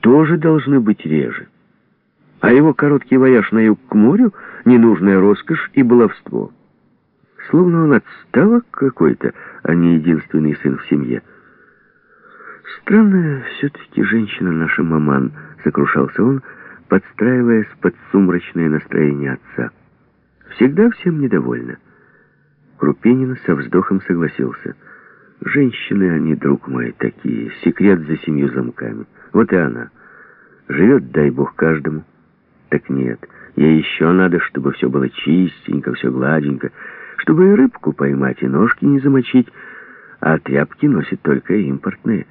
тоже должны быть реже. А его короткий вояж на юг к морю — ненужная роскошь и баловство. Словно он отставок какой-то, а не единственный сын в семье. Странная все-таки женщина наша маман, сокрушался он, подстраиваясь под сумрачное настроение отца. Всегда всем недовольна. Крупенин со вздохом согласился. Женщины они, друг мой, такие, секрет за семью замками. Вот и она. Живет, дай бог, каждому. Так нет, ей еще надо, чтобы все было чистенько, все гладенько, чтобы и рыбку поймать, и ножки не замочить, а тряпки носит только импортные.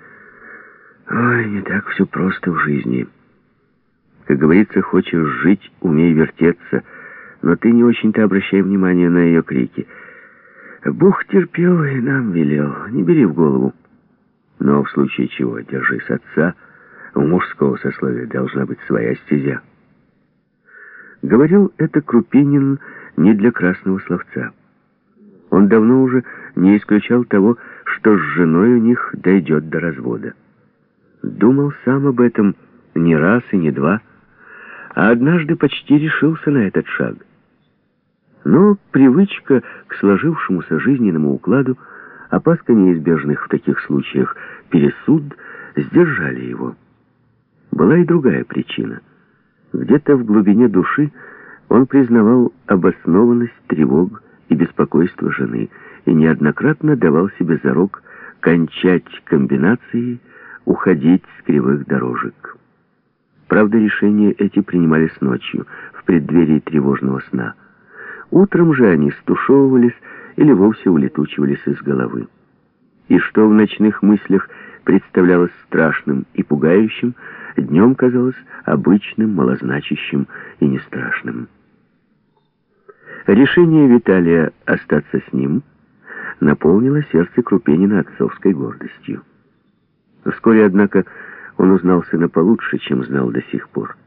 Ой, не так все просто в жизни. Как говорится, хочешь жить, умей вертеться, но ты не очень-то обращай внимание на ее крики. Бог терпел и нам велел, не бери в голову. Но в случае чего, держись отца, у мужского сословия должна быть своя стезя. Говорил это Крупинин не для красного словца. Он давно уже не исключал того, что с женой у них дойдет до развода. Думал сам об этом не раз и не два, а однажды почти решился на этот шаг. Но привычка к сложившемуся жизненному укладу, опаска неизбежных в таких случаях пересуд, сдержали его. Была и другая причина. Где-то в глубине души он признавал обоснованность тревог и беспокойства жены и неоднократно давал себе зарок кончать комбинации, уходить с кривых дорожек. Правда, решения эти принимались ночью, в преддверии тревожного сна. Утром же они стушевывались или вовсе улетучивались из головы. И что в ночных мыслях представлялось страшным и пугающим, днем казалось обычным, малозначащим и не страшным. Решение Виталия остаться с ним наполнило сердце Крупенина отцовской гордостью. Вскоре, однако, он узнал сына получше, чем знал до сих пор.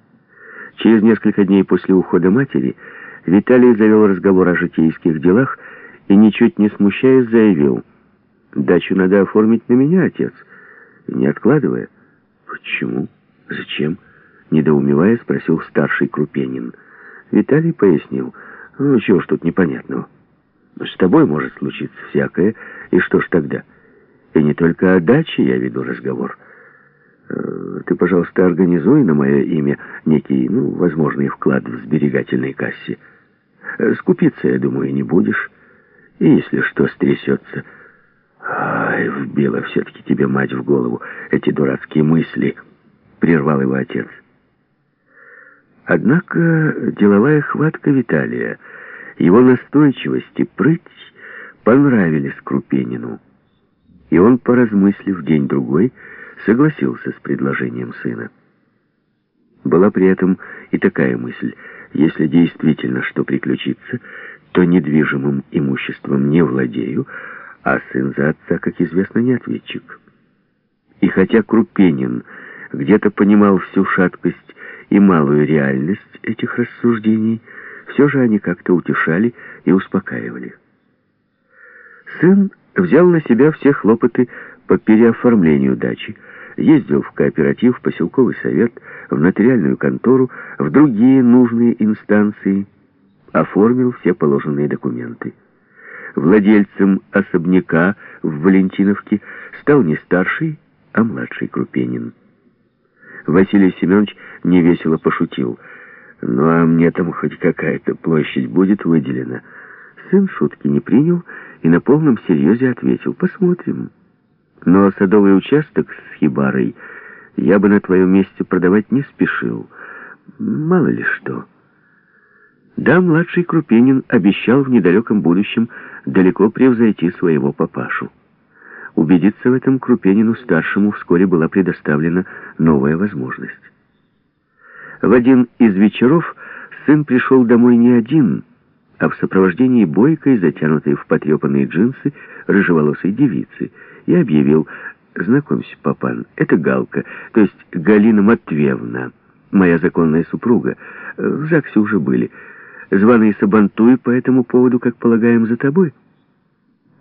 Через несколько дней после ухода матери Виталий завел разговор о житейских делах и, ничуть не смущаясь, заявил, «Дачу надо оформить на меня, отец, не откладывая». «Почему? Зачем?» Недоумевая, спросил старший Крупенин. Виталий пояснил, «Ну, чего ж тут непонятного? С тобой может случиться всякое, и что ж тогда? И не только о даче я веду разговор». Ты, пожалуйста, организуй на мое имя некий, ну, возможный вклад в сберегательной кассе. Э, скупиться, я думаю, не будешь. И если что стрясется... Ай, вбила все-таки тебе мать в голову эти дурацкие мысли, прервал его отец. Однако деловая хватка Виталия, его настойчивость и прыть понравились Крупенину. И он, поразмыслив день-другой, согласился с предложением сына. Была при этом и такая мысль, если действительно что приключится, то недвижимым имуществом не владею, а сын за отца, как известно, не ответчик. И хотя Крупенин где-то понимал всю шаткость и малую реальность этих рассуждений, все же они как-то утешали и успокаивали. Сын взял на себя все хлопоты по переоформлению дачи, ездил в кооператив, в поселковый совет, в нотариальную контору, в другие нужные инстанции, оформил все положенные документы. Владельцем особняка в Валентиновке стал не старший, а младший Крупенин. Василий Семенович невесело пошутил. «Ну а мне там хоть какая-то площадь будет выделена». Сын шутки не принял и на полном серьезе ответил. «Посмотрим». Но садовый участок с хибарой я бы на твоем месте продавать не спешил. Мало ли что. Да, младший Крупенин обещал в недалеком будущем далеко превзойти своего папашу. Убедиться в этом Крупенину-старшему вскоре была предоставлена новая возможность. В один из вечеров сын пришел домой не один, а в сопровождении бойкой, затянутой в потрепанные джинсы, рыжеволосой девицы — и объявил, «Знакомься, папан, это Галка, то есть Галина Матвеевна, моя законная супруга. В ЗАГСе уже были. Званый Сабантуй по этому поводу, как полагаем, за тобой».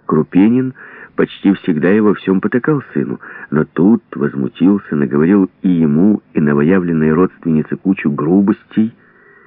Крупенин почти всегда и во всем потакал сыну, но тут возмутился, наговорил и ему, и новоявленной родственнице кучу грубостей,